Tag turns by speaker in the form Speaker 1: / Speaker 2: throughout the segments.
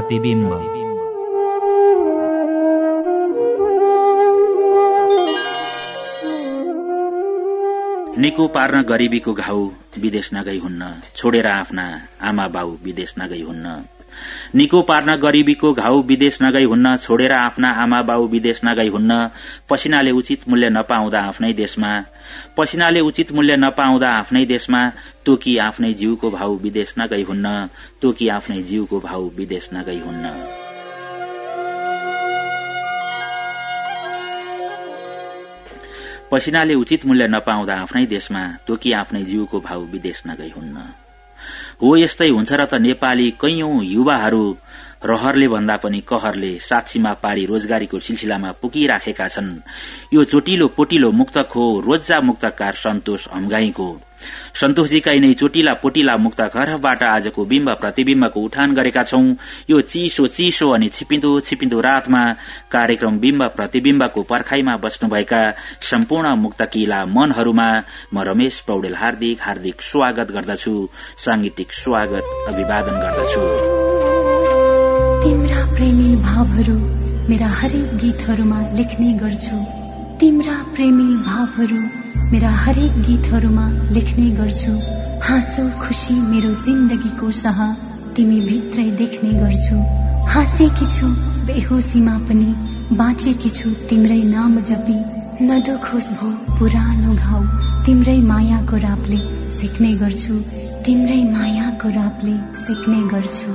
Speaker 1: बिम्ब प्रतिबिम्ब
Speaker 2: निको पार्न गरिबीको घाउ विदेश नगई हुन्न छोडेर आफ्ना आमा बाउ विदेश नगई हुन्न। निको पार्न गरिबीको घाउ विदेश नगई हुन्न छोडेर आफ्ना आमा बाउ विदेश नगई हुन्न पसिनाले उचित मूल्य नपाउँदा आफ्नै देशमा। पसिनाले उचित मूल्य नपाउँदा आफ्नै देशमा तोकी आफ्नै जीवको भाउ विदेश नगई हुन्न तोकी आफ्नै जीवको भाउ विदेश नगई हुन्न। पसिनाले उचित मूल्य नपाउँदा आफ्नै देशमा तोकी आफ्नै जीवको भाउ विदेश नगई हुन्न। हो यस्तै हुन्छ र त नेपाली कैयौं युवाहरू। रहरले भन्दा पनि कहरले साक्षीमा पारी रोजगारीको सिलसिलामा पुगिराखेका छन्। यो चोटिलो पोटिलो मुक्तक हो रोजा मुक्तकार सन्तोष अम्गाईको। सन्तोषजीका यिनै चोटिला पोटिला मुक्त घरबाट आजको बिम्ब प्रतिविम्बको उठान गरेका छौं। यो चिसो चिसो अनि छिपिन्दो छिपिन्दो रातमा कार्यक्रम बिम्ब प्रतिविम्बको पर्खाईमा बस्नुभएका सम्पूर्ण मुक्तकिला मनहरूमा म रमेश पौडेल हार्दिक हार्दिक स्वागत गर्दछु। सांगीतिक स्वागत अभिवादन गर्दछु।
Speaker 3: तिम्रा प्रेमी भावहरू मेरा हरेक गीतहरूमा लेख्ने गर्छु। तिम्रा प्रेमी भावहरू मेरा हरेक गीतहरूमा लेख्ने गर्छु। हाँसो खुसी मेरो जिन्दगीको सह तिमी भित्रै देख्ने गर्छु। हाँसेकी छु बेहोसीमा पनि बाँचेकी छु तिम्रै नाम जपी। नदुखोस् भो पुरानो घाउ तिम्रै मायाको रापले सिक्ने गर्छु। तिम्रै मायाको रापले सिक्ने गर्छु।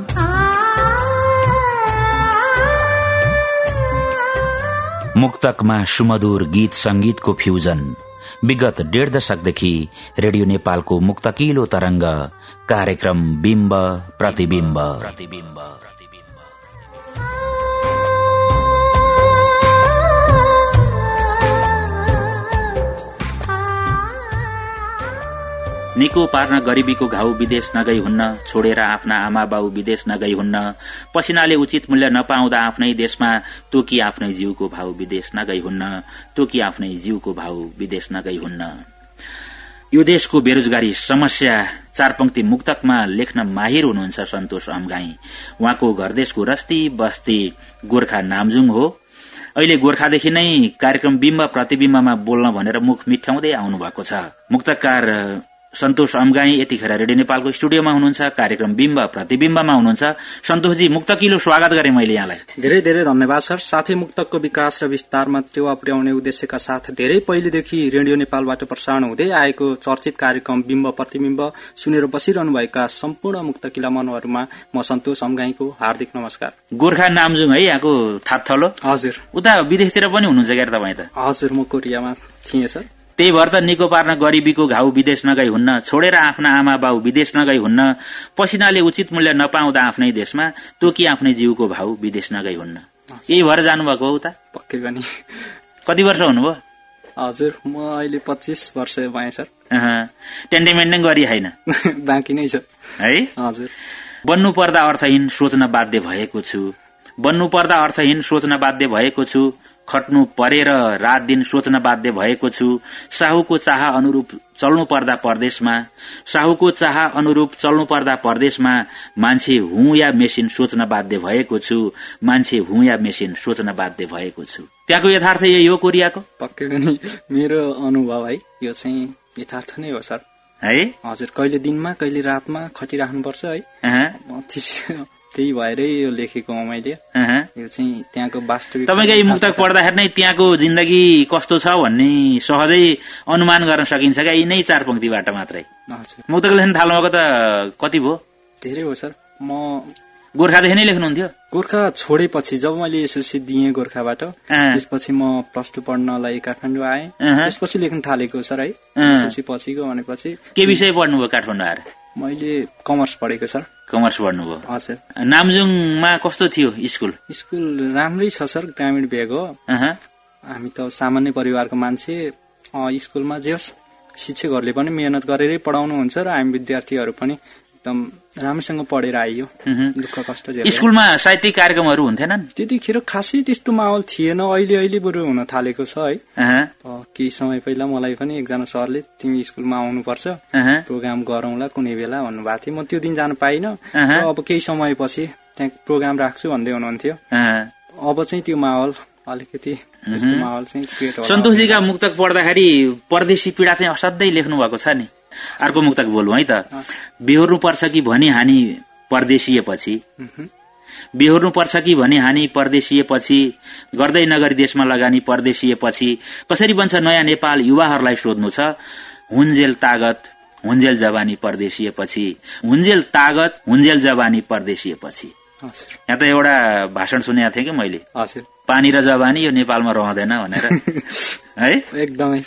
Speaker 2: मुक्तकमा सुमधुर गीत संगीतको फ्युजन। विगत डेढ दशकदेखि रेडियो नेपालको मुक्तकिलो तरंग कार्यक्रम बिम्ब प्रतिविम्ब प्रतिविम्ब निको पार्न गरिबीको घाउ विदेश नगई हुन्न छोडेर आफ्ना आमा बाउ विदेश नगई हुन्न। पसिनाले उचित मूल्य नपाउँदा आफ्नै देशमा तोकी आफ्नै जीवको भाउ विदेश नगई हुन्न तोकी आफ्नै जीवको भाउ विदेश नगई हुन्न। यो देशको बेरोजगारी समस्या चारपंक्ति मुक्तकमा लेख्न माहिर हुनुहुन्छ सन्तोष अमगाई उहाँको घर देशको रस्ती बस्ती गोर्खा नामजुङ हो। अहिले गोर्खादेखि नै कार्यक्रम बिम्ब प्रतिविम्बमा बोल्न भनेर मुख मिठ्याउँदै आउनु भएको छ। मुक्तकार सन्तोष अमगाई यतिखेर रेडियो नेपालको स्टुडियोमा हुनुहुन्छ कार्यक्रम बिम्ब प्रतिविम्बमा हुनुहुन्छ। सन्तोषजी मुक्तकिलो स्वागत गरे मैले यहाँलाई।
Speaker 4: धेरै धेरै धन्यवाद सर। साथै मुक्तकको विकास र विस्तारमा टेवा पुर्याउने उद्देश्यका साथ धेरै पहिलेदेखि रेडियो नेपालबाट प्रसारण हुँदै आएको चर्चित कार्यक्रम बिम्ब प्रतिविम्ब सुनेर बसिरहनुभएका सम्पूर्ण मुक्तकिला मनहरूमा म सन्तोष अमगाईको हार्दिक नमस्कार।
Speaker 2: गोर्खा नामजुङ है यहाँको थाप्थलो।
Speaker 4: हजुर।
Speaker 2: उता विदेशतिर पनि हुनुहुन्छ क्या तपाईँ त?
Speaker 4: हजुर म कोरियामा थिएँ सर।
Speaker 2: त्यही भएर त निको पार्न गरिबीको घाउ विदेश नगई हुन्न छोडेर आफ्ना आमा बाउ विदेश नगई हुन्न पसिनाले उचित मूल्य नपाउँदा आफ्नै देशमा तोकी आफ्नै जीवको भाउ विदेश नगई हुन्न। यही भएर जानुभएको हो उता?
Speaker 4: पक्कै पनि।
Speaker 2: कति वर्ष हुनुभयो?
Speaker 4: हजुर म अहिले पच्चिस वर्ष भएँ सर।
Speaker 2: टेन्डेमेन्ट नै गरी होइन?
Speaker 4: बाँकी नै छ।
Speaker 2: है?
Speaker 4: हजुर।
Speaker 2: बन्नु पर्दा अर्थहीन सोच्न बाध्य भएको छु। बन्नु पर्दा अर्थहीन सोच्न बाध्य भएको छु। खट्नु परेर रात दिन सोच्न बाध्य भएको छु। साहुको चाह अनुरूप चल्नु पर्दा परदेशमा साहुको चाह अनुरूप चल्नु पर्दा परदेशमा मान्छे हुँ या मेसिन सोच्न बाध्य भएको छु। मान्छे हुँ या मेसिन सोच्न बाध्य भएको छु। त्यहाँको यथार्थ यही हो कोरियाको?
Speaker 4: पक्कै पनि मेरो अनुभव है। यो चाहिँ यथार्थ नै हो सर।
Speaker 2: है?
Speaker 4: हजुर कहिले दिनमा कहिले रातमा खटिराख्नुपर्छ है। त्यही भएरै यो लेखेको हो मैले। यो चाहिँ त्यहाँको वास्तविक
Speaker 2: तपाईँको यी मुक्तक पढ्दाखेरि नै त्यहाँको जिन्दगी कस्तो छ भन्ने सहजै अनुमान गर्न सकिन्छ क्या यी नै चार पंक्तिबाट मात्रै। मुक्तक लेख्न थाल्नु भएको त कति भयो?
Speaker 4: धेरै हो सर। म
Speaker 2: गोर्खादेखि नै लेख्नुहुन्थ्यो?
Speaker 4: गोर्खा छोडेपछि जब मैले एसएलसी दिएँ गोर्खाबाट त्यसपछि म प्लस टू पढ्नलाई काठमाडौँ आएँ। त्यसपछि लेख्न थालेको सर है। एसएलसी पछिको भनेपछि
Speaker 2: के विषय पढ्नुभयो काठमाडौँ आएर?
Speaker 4: मैले कमर्स पढेको सर।
Speaker 2: कमर्स पढ्नुभयो।
Speaker 4: हजुर
Speaker 2: नामजुङमा कस्तो थियो स्कुल?
Speaker 4: स्कुल राम्रै छ सर ग्रामीण भेग हो। हामी त सामान्य परिवारको मान्छे। स्कुलमा जे होस् शिक्षकहरूले पनि मेहनत गरेरै पढाउनुहुन्छ र हामी विद्यार्थीहरू पनि एकदम राम्रोसँग पढेर आइयो। दुःख कष्ट
Speaker 2: स्कुलमा साहित्यिक कार्यक्रमहरू हुन्थेनन्?
Speaker 4: त्यतिखेर खासै त्यस्तो माहौल थिएन। अहिले अहिले बरु हुन थालेको छ है। केही समय पहिला मलाई पनि एकजना सरले तिमी स्कुलमा आउनुपर्छ। प्रोग्राम गरौँला कुनै बेला भन्नुभएको थियो। म त्यो दिन जान पाइनँ। अब केही समयपछि त्यहाँ प्रोग्राम राख्छु भन्दै हुनुहुन्थ्यो। अब चाहिँ त्यो माहौल अलिकति माहौल चाहिँ
Speaker 2: सन्तोषजीका मुक्तक पढ्दाखेरि परदेशी पीडा चाहिँ असाध्यै लेख्नु भएको छ नि। अर्को मुक्तक बोलौँ है त। बेहोर्नु पर्छ कि भनी हानी परदेशिएपछि। बेहोर्नु पर्छ कि भनी हानी परदेशिएपछि? गर्दै नगरी देशमा लगानी परदेशिएपछि? कसरी बन्छ नयाँ नेपाल युवाहरूलाई सोध्नु छ? हुन्जेल तागत हुन्जेल जवानी परदेशिएपछि। हुन्जेल तागत हुन्जेल जवानी परदेशिएपछि। यहाँ त एउटा भाषण सुनेको थिएँ कि मैले? पानी र जवानी यो नेपालमा रहँदैन भनेर। है?
Speaker 4: एकदमै।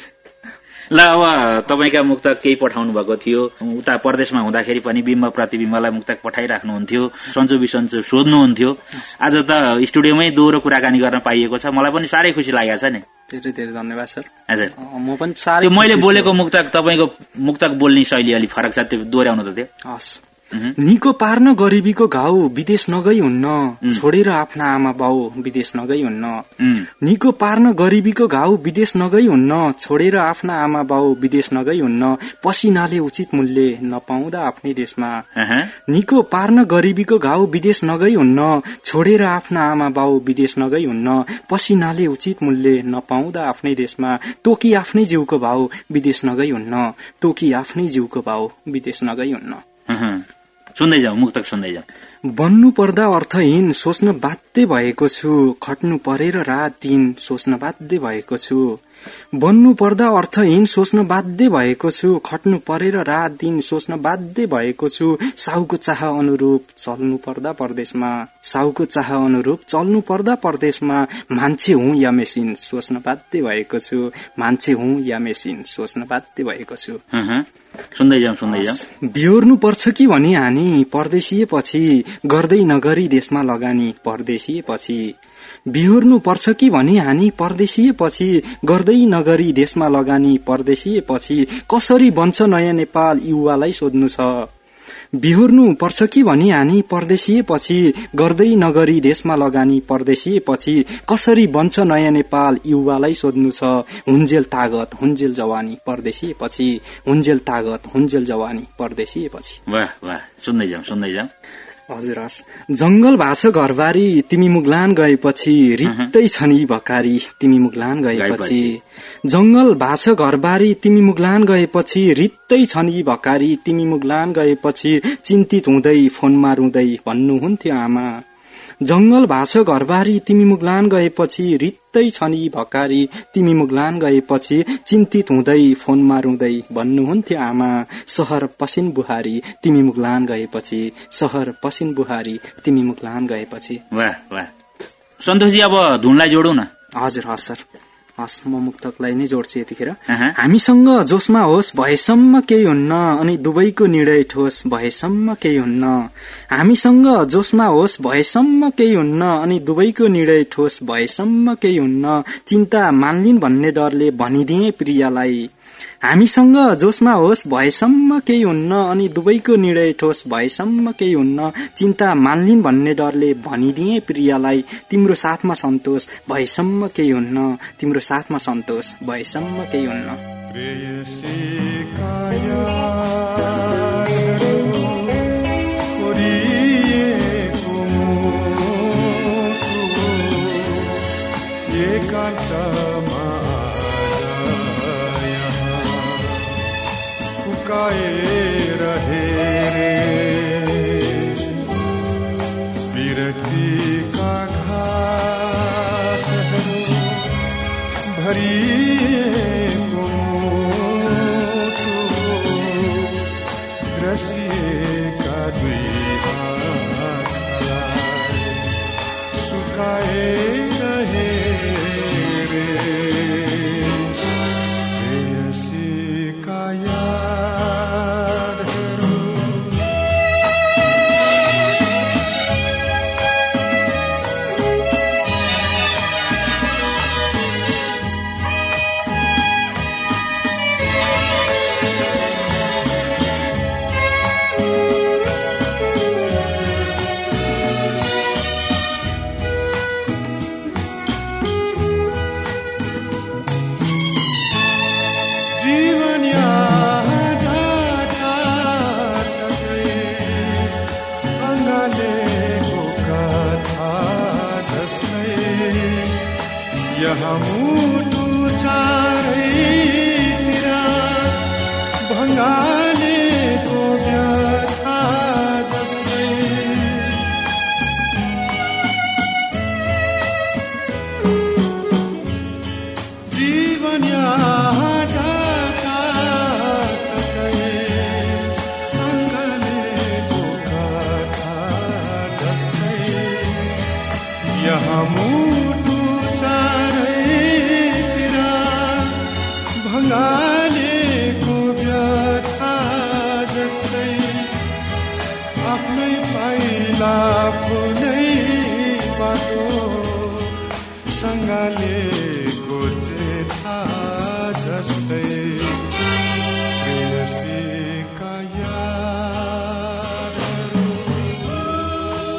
Speaker 2: ल अब तपाईँका मुक्तक केही पठाउनु भएको थियो। उता परदेशमा हुँदाखेरि पनि बिम्ब प्रतिबिम्बलाई मुक्तक पठाइराख्नुहुन्थ्यो। सन्चो बिसन्चो सोध्नुहुन्थ्यो। आज त स्टुडियोमै दोहोरो कुराकानी गर्न पाइएको छ। मलाई पनि साह्रै खुसी लागेको छ नि।
Speaker 4: धेरै धेरै धन्यवाद सर।
Speaker 2: हजुर।
Speaker 4: म पनि साह्रै
Speaker 2: मैले। बोलेको मुक्तक तपाईँको मुक्तक बोल्ने शैली अलिक फरक छ। त्यो दोहोऱ्याउनु त त्यो।
Speaker 4: हस्। निको पार्न गरिबीको घाउ विदेश नगई हुन्न। छोडेर आफ्ना आमा बाउ विदेश नगई हुन्न।
Speaker 2: उम्,
Speaker 4: निको पार्न गरिबीको घाउ विदेश नगई हुन्न। छोडेर आफ्ना आमा बाउ विदेश नगई हुन्न। पसिनाले उचित मूल्य नपाउँदा आफ्नै देशमा। निको पार्न गरिबीको घाउ विदेश नगई हुन्न। छोडेर आफ्ना आमा बाउ विदेश नगई हुन्न। पसिनाले उचित मूल्य नपाउँदा आफ्नै देशमा। तोकी आफ्नै जिउको भाउ विदेश नगई हुन्न। तोकी आफ्नै जिउको भाउ विदेश नगई हुन्न।
Speaker 2: सुन्दै जाउँ मुक्तक सुन्दै जाउँ
Speaker 4: बन्नु पर्दा अर्थहीन सोच्न बाध्य भएको छु। खट्नु परेर रात दिन सोच्न बाध्य भएको छु। बन्नु पर्दा अर्थहीन सोच्न बाध्य भएको छु। खट्नु परेर रात दिन सोच्न बाध्य भएको छु। साउको चाह अनुरूप चल्नु पर्दा परदेशमा। साउको चाह अनुरूप चल्नु पर्दा परदेशमा। मान्छे हुँ या मेसिन सोच्न बाध्य भएको छु। मान्छे हुँ या मेसिन सोच्न बाध्य भएको छु।
Speaker 2: सुन्दै जाउँ सुन्दै जाउँ
Speaker 4: बिहोर्नु पर्छ कि भनी हानी परदेशिएपछि गर्दै नगरी देशमा लगानी परदेशिएपछि बिहोर्नु पर्छ कि भनी हानी परदेशिएपछि गर्दै नगरी देशमा लगानी परदेशिएपछि कसरी बन्छ नयाँ नेपाल युवालाई सोध्नु छ। बिहोर्नु पर्छ कि भनी हानी परदेशिएपछि गर्दै नगरी देशमा लगानी परदेशिएपछि कसरी बन्छ नयाँ नेपाल युवालाई सोध्नु छ? हुन्जेल तागत हुन्जेल जवानी परदेशिएपछि हुन्जेल तागत हुन्जेल जवानी परदेशिएपछि
Speaker 2: वाह वाह सुन्दै जाउँ सुन्दै जाउँ
Speaker 4: हजुर हस्। जंगल भाछ घरबारी तिमी मुगलान गएपछि रित्तै छ नि भकारी तिमी मुगलान गएपछि। जंगल भाछ घरबारी तिमी मुगलान गएपछि रित्तै छ नि भकारी तिमी मुगलान गएपछि चिन्तित हुँदै फोनमा रुँदै भन्नुहुन्थ्यो आमा। जंगल भाछ घरबारी तिमी मुगलान गएपछि रित्तै छ नि भकारी। तिमी मुगलान गएपछि चिन्तित हुँदै फोनमा रुँदै भन्नुहुन्थ्यो आमा सहर पसिन बुहारी तिमी मुगलान गएपछि। सहर पसिन बुहारी तिमी मुगलान गएपछि।
Speaker 2: वाह वाह। सन्तोषजी अब धुनलाई जोडौँ न।
Speaker 4: हजुर हस् सर। हस् म मुक्तकलाई नै जोड्छु यतिखेर। हामीसँग जोसमा होस् भएसम्म केही हुन्न अनि दुवैको निर्णय ठोस भएसम्म केही हुन्न। हामीसँग जोसमा होस् भएसम्म केही हुन्न अनि दुवैको निर्णय ठोस भएसम्म केही हुन्न। चिन्ता मान्लिन् भन्ने डरले भनिदिए प्रियालाई। हामीसँग जोसमा होस् भएसम्म केही हुन्न अनि दुवैको निर्णय ठोस भएसम्म केही हुन्न। चिन्ता मान्लिन् भन्ने डरले भनिदिए प्रियालाई तिम्रो साथमा सन्तोष भएसम्म केही हुन्न। तिम्रो साथमा सन्तोष भएसम्म केही हुन्न।
Speaker 5: फुकाएर
Speaker 6: यहाँ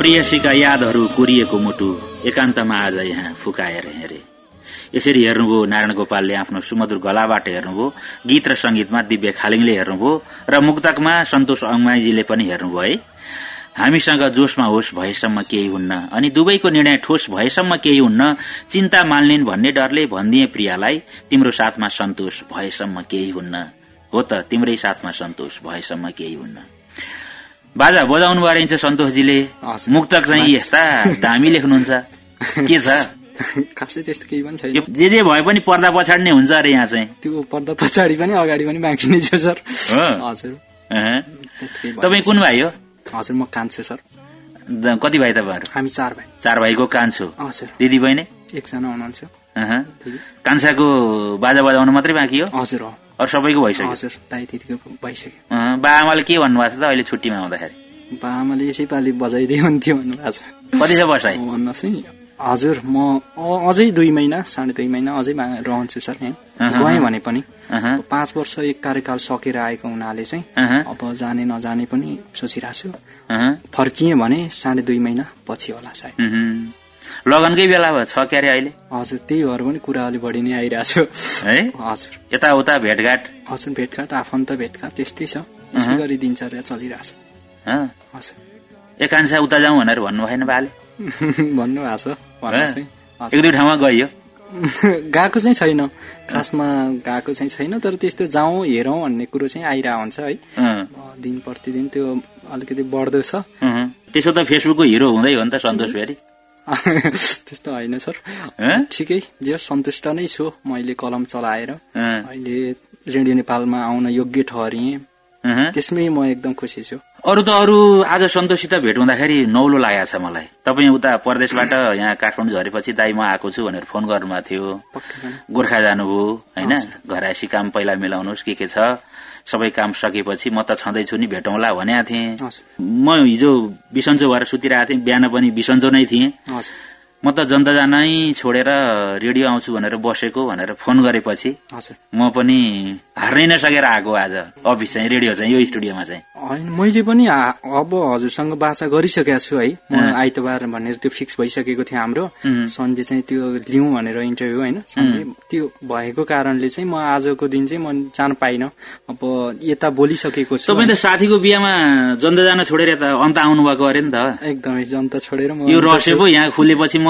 Speaker 6: प्रियसीका यादहरू
Speaker 2: कोरिएको मुटु एकान्तमा आज यहाँ फुकाएर हेरे। यसरी हेर्नुभयो नारायण गोपालले आफ्नो सुमधुर गलाबाट हेर्नुभयो गीत र संगीतमा दिव्य खालिङले हेर्नुभयो र मुक्तकमा सन्तोष अङ्माईजीले पनि हेर्नुभयो है। हामीसँग जोशमा होस् भएसम्म केही हुन्न अनि दुवैको निर्णय ठोस भएसम्म केही हुन्न चिन्ता मान्लिन् भन्ने डरले भनिदिए प्रियालाई तिम्रो साथमा सन्तोष भएसम्म केही हुन्न। हो त तिम्रै साथमा सन्तोष भएसम्म केही हुन्न। बाजा बजाउनु भयो रहेछ सन्तोषजीले। मुक्तक चाहिँ यस्ता दामी लेख्नुहुन्छ। के छ?
Speaker 4: खासै त्यस्तो केही पनि छैन।
Speaker 2: जे जे भए पनि पर्दा पछाडि नै हुन्छ अरे यहाँ चाहिँ।
Speaker 4: त्यो पर्दा पछाडि पनि अगाडि पनि बाँकी नै छ सर।
Speaker 2: हो?
Speaker 4: हजुर।
Speaker 2: तपाईँ कुन भाइ हो?
Speaker 4: हजुर म कान्छु सर।
Speaker 2: कति भाइ तपाईँहरू?
Speaker 4: हामी चार भाइ।
Speaker 2: चार भाइको कान्छो।
Speaker 4: हजुर।
Speaker 2: दिदी बहिनी
Speaker 4: एकजना हुनुहुन्छ।
Speaker 2: कान्छाको बाजा बजाउनु मात्रै बाँकी हो?
Speaker 4: हजुर
Speaker 2: सबैको भइसक्यो
Speaker 4: हजुर दाइ दिदीको भइसक्यो
Speaker 2: अहँ। बा आमाले के भन्नुभएको छ त अहिले छुट्टीमा आउँदाखेरि
Speaker 4: बा आमाले यसै पालि बजाइदियो हुन्थ्यो भन्नुभएको छ
Speaker 2: कति छ
Speaker 4: भन्नुहोस् है हजुर म अझै दुई महिना साढे दुई महिना अझै रहन्छु सर यहाँ। गएँ भने पनि। पाँच वर्ष एक कार्यकाल सकेर आएको हुनाले चाहिँ। अब जाने नजाने पनि सोचिरहेको छु। फर्किएँ भने साढे दुई महिना पछि होला सायद।
Speaker 2: लगनकै बेला छ क्यारे अहिले?
Speaker 4: हजुर त्यही भएर पनि कुरा अलि बढी नै आइरहेको छु।
Speaker 2: है?
Speaker 4: हजुर।
Speaker 2: यताउता भेटघाट?
Speaker 4: हजुर भेटघाट आफन्त भेटघाट त्यस्तै छ। गरी दिनचर्या चलिरहेछ।
Speaker 2: हँ?
Speaker 4: हजुर।
Speaker 2: ए कान्छा उता जाउँ भनेर भन्नु भएन बाले?
Speaker 4: छ। भन्नु चाहिँ
Speaker 2: एक दुई ठाउँमा गइयो।
Speaker 4: गएको चाहिँ छैन। खासमा गएको चाहिँ छैन तर त्यस्तो जाउँ हेरौँ भन्ने कुरो चाहिँ आइरहेको हुन्छ है। दिन प्रतिदिन त्यो अलिकति बढ्दो छ।
Speaker 2: त्यसो त फेसबुकको हिरो हुँदै हो नि त सन्तोष फेरि।
Speaker 4: त्यस्तो होइन सर।
Speaker 2: हँ?
Speaker 4: ठिकै जे सन्तुष्ट नै छु मैले कलम चलाएर। अहिले रेडियो नेपालमा आउन योग्य ठहरिएँ। त्यसमै म एकदम खुसी छु।
Speaker 2: अरू त अरू आज सन्तोषसित भेट हुँदाखेरि नौलो लागेको छ मलाई। तपाईँ उता परदेशबाट यहाँ काठमाडौँ झरेपछि दाई म आएको छु भनेर फोन गर्नुभएको थियो। गोर्खा जानुभयो होइन? घरायसी काम पहिला मिलाउनुहोस् के के छ। सबै काम सकेपछि म त छँदैछु नि भेटौँला भनेको थिएँ। म हिजो बिसन्चो भएर सुतिरहेको थिएँ बिहान पनि बिसन्चो नै थिएँ। म त जनता जानै छोडेर रेडियो आउँछु भनेर बसेको भनेर फोन गरेपछि म पनि हार्नै नसकेर आएको आज। अफिस चाहिँ रेडियो चाहिँ यो स्टुडियोमा चाहिँ।
Speaker 4: होइन मैले पनि अब हजुरसँग बाचा गरिसकेको छु है। म आइतबार भनेर त्यो फिक्स भइसकेको थियो हाम्रो। सन्डे चाहिँ त्यो लिउँ भनेर इन्टरभ्यू होइन। सन्डे त्यो भएको कारणले चाहिँ म आजको दिन चाहिँ म जान पाइनँ। अब यता बोलिसकेको छु।
Speaker 2: तपाईँ त साथीको बिहामा जनता जान छोडेर यता अन्त आउनु भएको अरे नि त।
Speaker 4: एकदमै जनता छोडेर म
Speaker 2: यो रहस्य पो यहाँ खुलेपछि म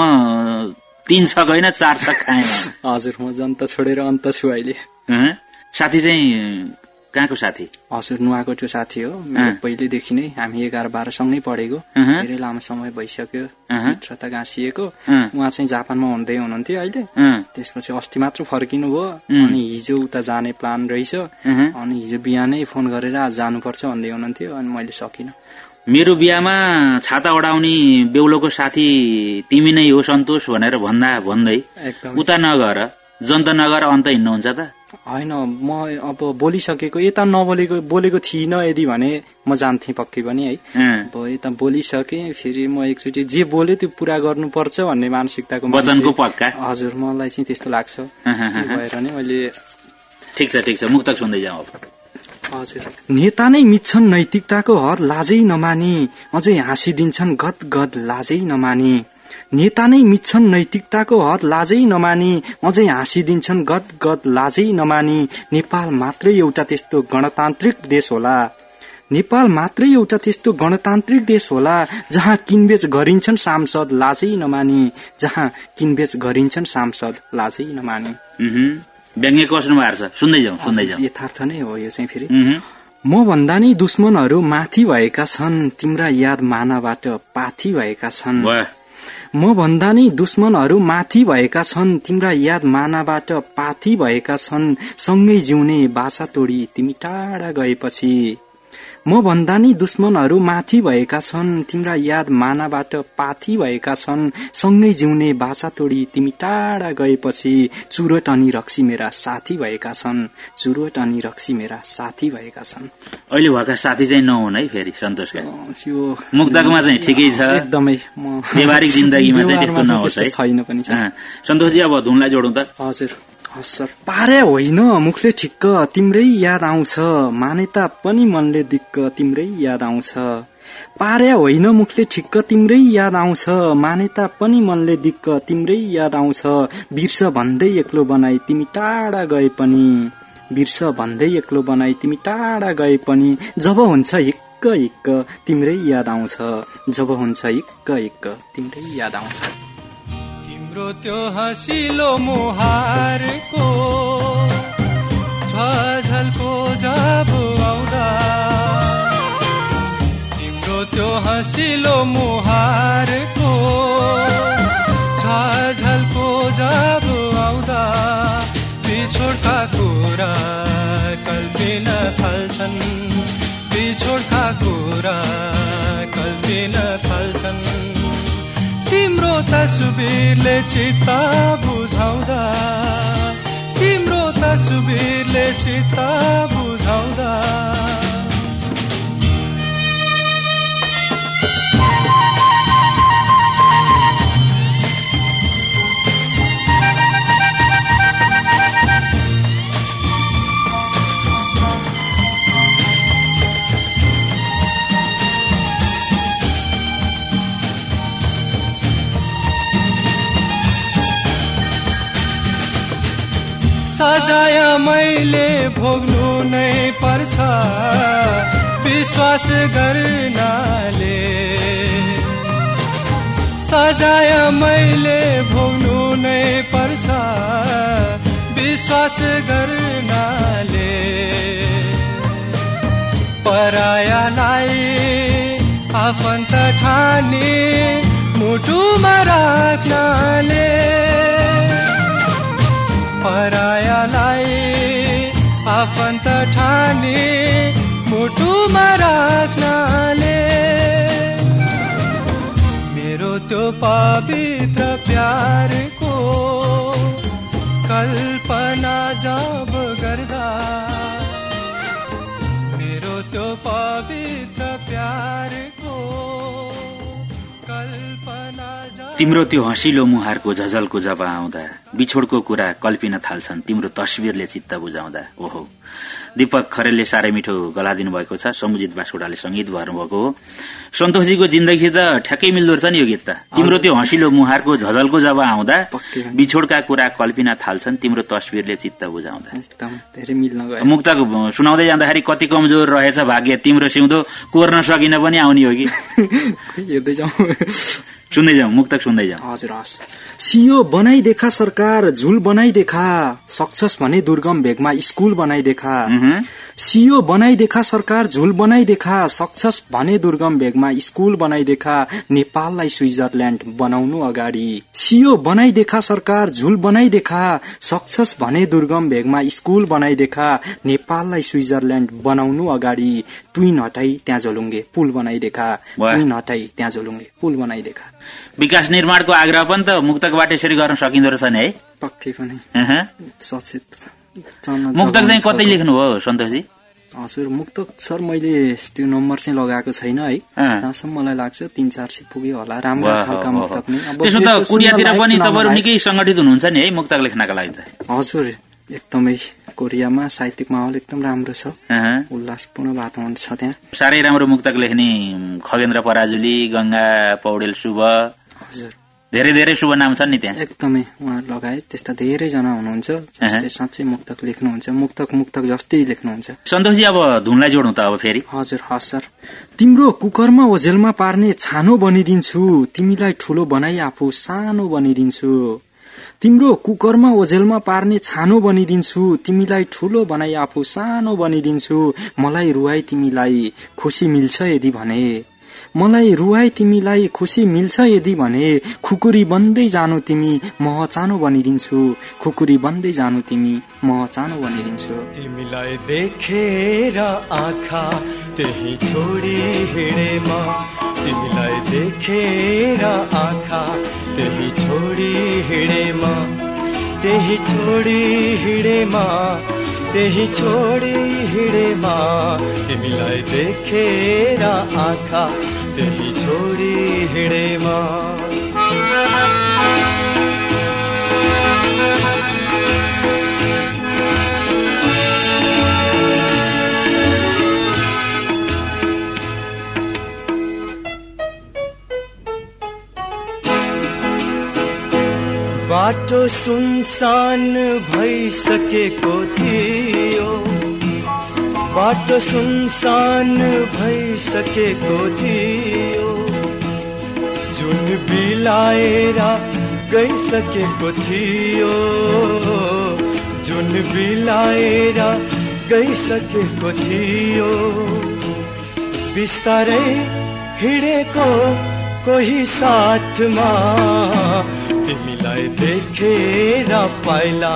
Speaker 2: तीन छक होइन चार छक खाएँ
Speaker 4: हजुर म जनता छोडेर अन्त छु अहिले?
Speaker 2: साथी चाहिँ कहाँको साथी?
Speaker 4: हजुर नुहाको त्यो साथी हो। मेरो पहिलेदेखि नै हामी एघार बाह्र सँगै पढेको। धेरै लामो समय भइसक्यो। मित्रता गाँसिएको। उहाँ चाहिँ जापानमा हुँदै हुनुहुन्थ्यो अहिले। त्यसपछि अस्ति मात्र फर्किनु भयो। अनि हिजो उता जाने प्लान रहेछ। अनि हिजो बिहानै फोन गरेर आज जानुपर्छ भन्दै हुनुहुन्थ्यो। अनि मैले सकिनँ।
Speaker 2: मेरो बिहामा छाता ओढाउने बेहुलोको साथी तिमी नै हो सन्तोष भनेर भन्दा भन्दै। उता नगर जनता नगर अन्त हिँड्नुहुन्छ त।
Speaker 4: होइन म अब बोलिसकेको यता नबोलेको बोलेको थिइनँ यदि भने म जान्थेँ पक्कै पनि है। अब यता बोलिसकेँ फेरि म एकचोटि जे बोले त्यो पुरा गर्नुपर्छ भन्ने मानसिकताको
Speaker 2: वचनको पक्का।
Speaker 4: हजुर मलाई चाहिँ त्यस्तो लाग्छ। भएर नै मैले
Speaker 2: ठिक छ ठिक छ। मुक्तक सुन्दै जाउँ अब।
Speaker 4: हजुर। नेता नै मिच्छन् नैतिकताको हद लाजै नमानी। अझै हाँसिदिन्छन् गद गद लाजै नमानी। नेता नै मिच्छन् नैतिकताको हद लाजै नमानी अझै हाँसिदिन्छन् गद गद लाजै नमानी। नेपाल मात्रै एउटा त्यस्तो गणतान्त्रिक देश होला। नेपाल मात्रै एउटा त्यस्तो गणतान्त्रिक देश होला जहाँ किनबेच गरिन्छन् सांसद लाजै नमाने। जहाँ किनबेच गरिन्छन् सांसद लाजै नमाने। यथार्थ नै हो यो चाहिँ फेरि। म भन्दा नि दुश्मनहरू माथि भएका छन् तिम्रा याद मानाबाट पाथी भएका छन्। म भन्दा नि दुश्मनहरू माथि भएका छन्। तिम्रा याद मानाबाट पाथी भएका छन्। सँगै जिउने बाछा तोडी तिमी टाढा गएपछि। म भन्दा नि दुश्मनहरू माथि भएका छन्। तिम्रा याद मानाबाट पाथी भएका छन्। सँगै जिउने बाछा तोडी तिमी टाढा गएपछि चुरोट अनि रक्सी मेरा साथी भएका छन्। चुरोट अनि रक्सी मेरा साथी भएका छन्।
Speaker 2: अहिले भएका साथी चाहिँ नहुन् है फेरि सन्तोषका
Speaker 4: यो
Speaker 2: मुक्तकमा चाहिँ ठिकै छ।
Speaker 4: एकदमै
Speaker 2: व्यवहारिक जिन्दगीमा चाहिँ त्यस्तो नहोस् है।
Speaker 4: छैन पनि।
Speaker 2: सन्तोषजी अब धुनलाई जोडौँ त।
Speaker 4: हजुर। सर पारे होइन। मुखले ठिक्क तिम्रै याद आउँछ। मानेता पनि मनले दिक्क तिम्रै याद आउँछ। पारे होइन मुखले ठिक्क तिम्रै याद आउँछ। मानेता पनि मनले दिक्क तिम्रै याद आउँछ। बिर्स भन्दै एक्लो बनाई तिमी टाढा गए पनि। बिर्स भन्दै एक्लो बनाई तिमी टाढा गए पनि। जब हुन्छ हिक्क हिक्क तिम्रै याद आउँछ। जब हुन्छ हिक्क हिक्क तिम्रै याद आउँछ।
Speaker 5: तिम्रो त्यो हँसिलो मुहारको झझल्को जब आउँदा। तिम्रो त्यो हँसिलो मुहारको झझल्को जब आउँदा बिछोडका कुरा कल्पिन थाल्छन्। बिछोडका कुरा कल्पिन थाल्छन्। तस्बिरले चित्त बुझाउँदा तिम्रो तस्बिरले चित्त बुझाउँदा। सजाय मैले भोग्नु नै पर्छ। विश्वास गर्नाले। सजाय मैले भोग्नु नै पर्छ। विश्वास गर्नाले। परायालाई आफन्त ठाने मुटुमा राख्नाले। परायालाई आफन्त ठाने मुटुमा राख्नाले। मेरो त्यो पवित्र प्यारको कल्पना जब गर्दा मेरो त्यो पवित्र प्यारको
Speaker 2: तिम्रो त्यो हँसिलो मुहारको झझलको जब आउँदा बिछोडको कुरा कल्पिन थाल्छन् तिम्रो तस्विरले चित्त बुझाउँदा ओहो। दीपक खरेलले साह्रै मिठो गला दिनुभएको छ। समुजित बास्कोटाले संगीत भर्नुभएको हो। सन्तोषजीको जिन्दगी त ठ्याक्कै मिल्दो रहेछ नि यो गीत त। तिम्रो त्यो हँसिलो मुहारको झझलको जब आउँदा। बिछोडका कुरा कल्पिन थाल्छन् तिम्रो तस्विरले चित्त बुझाउँदा। मुक्तक सुनाउँदै जाँदाखेरि कति कमजोर रहेछ भाग्य तिम्रो सिउँदो कोर्न सकिन पनि आउने हो कि? सुन्दै जाउँ मुक्तक सुन्दै जाउँ।
Speaker 4: हजुर हस्। सियो बनाइदेखा सरकार झुल बनाइदेखा सक्छस् भने दुर्गम भेगमा स्कुल बनाइदेखा।
Speaker 2: मह्म।
Speaker 4: सियो बनाइदेखा सरकार झुल बनाइदेखा सक्छस् भने दुर्गम भेगमा स्कुल बनाइदेखा नेपाललाई स्विजरल्याण्ड बनाउनु अगाडि। सियो बनाइदेखा सरकार झुल बनाइदेखा सक्छस् भने दुर्गम भेगमा स्कुल बनाइदेखा नेपाललाई स्विजरल्याण्ड बनाउनु अगाडि। तुइन हटाई त्यहाँ झोलुङ्गे पुल बनाइदेखा
Speaker 2: वाह।
Speaker 4: तुइन हटाई त्यहाँ झोलुङ्गे पुल बनाइदेखा
Speaker 2: विकास निर्माणको आग्रह पनि त मुक्तकबाट यसरी गर्न सकिँदो रहेछ नि है?
Speaker 4: पक्कै पनि। सचेत।
Speaker 2: मुक्तक चाहिँ कतै लेख्नु हो सन्तोषजी?
Speaker 4: हजुर मुक्तक सर मैले त्यो नम्बर चाहिँ लगाएको छैन है। जहाँसम्म मलाई लाग्छ तिन चार सय पुग्यो होला। राम्रो खालका मुक्तक नै।
Speaker 2: त्यसो त कोरियातिर पनि तपाईँहरू निकै संगठित हुनुहुन्छ नि है मुक्तक लेख्नका लागि त।
Speaker 4: हजुर एकदमै कोरियामा साहित्यिक माहौल एकदम राम्रो छ। उल्लासपूर्ण वातावरण छ त्यहाँ।
Speaker 2: साह्रै राम्रो मुक्तक लेख्ने खगेन्द्र पराजुली गंगा पौडेल शुभ।
Speaker 4: हजुर।
Speaker 2: धेरै धेरै शुभ नाम छन् नि त्यहाँ।
Speaker 4: एकदमै उहाँ लगायत त्यस्ता धेरैजना हुनुहुन्छ जसले साँच्चै मुक्तक लेख्नुहुन्छ मुक्तक मुक्तक जस्तै लेख्नुहुन्छ।
Speaker 2: सन्तोषजी अब धुनलाई जोडौँ त अब फेरि।
Speaker 4: हजुर हस् सर। तिम्रो कुकरमा ओझेलमा पार्ने छानो बनिदिन्छु तिमीलाई ठुलो बनाई आफू सानो बनिदिन्छु। तिम्रो कुकरमा ओझेलमा पार्ने छानो बनिदिन्छु तिमीलाई ठुलो बनाई आफू सानो बनिदिन्छु। मलाई रुवाई तिमीलाई खुसी मिल्छ यदि भने। मलाई रुवाई तिमीलाई खुसी मिल्छ यदि भने खुकुरी बन्दै जानु तिमी म चानो बनिदिन्छु खुकुरी बन्दै जानु तिमी म चानो बनिदिन्छु
Speaker 7: तिमीलाई देखेर आँखा त्यही छोडी हिँडेमा तिमीलाई देखेर आँखा त्यही छोडी हिँडेमा त्यही छोडी हिँडेमा त्यही छोडी हिँडेमा तिमीलाई देखेर आँखा त्यही छोडी हिँडेमा। बाटो सुनसान भइसकेको थियो। बाटो सुनसान भइसकेको थियो। जुन बिलाएर गइसकेको थियो। जुन बिलाएर गइसकेको थियो। बिस्तारै हिँडेको कोही साथमा तिमीलाई देखेर पाइला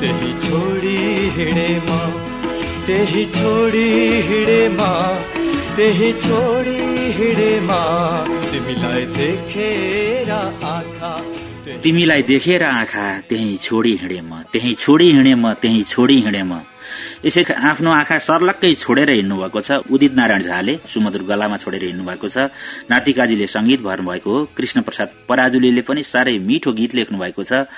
Speaker 7: त्यही छोडी हिँडेमा त्यही छोडी हिँडेमा त्यही छोडी हिँडेमा तिमीलाई देखेर आँखा
Speaker 2: तिमीलाई देखेर आँखा त्यही छोडी हिँडे म त्यही छोडी हिँडे म त्यही छोडी हिँडे म यसै आफ्नो आँखा सर्लक्कै छोडेर हिँड्नु भएको छ। उदित नारायण झाले सुमधुर गलामा छोडेर हिँड्नु भएको छ नातिकाजीले संगीत भर्नुभएको हो। कृष्ण प्रसाद पराजुलीले पनि साह्रै मिठो गीत लेख्नु भएको छ।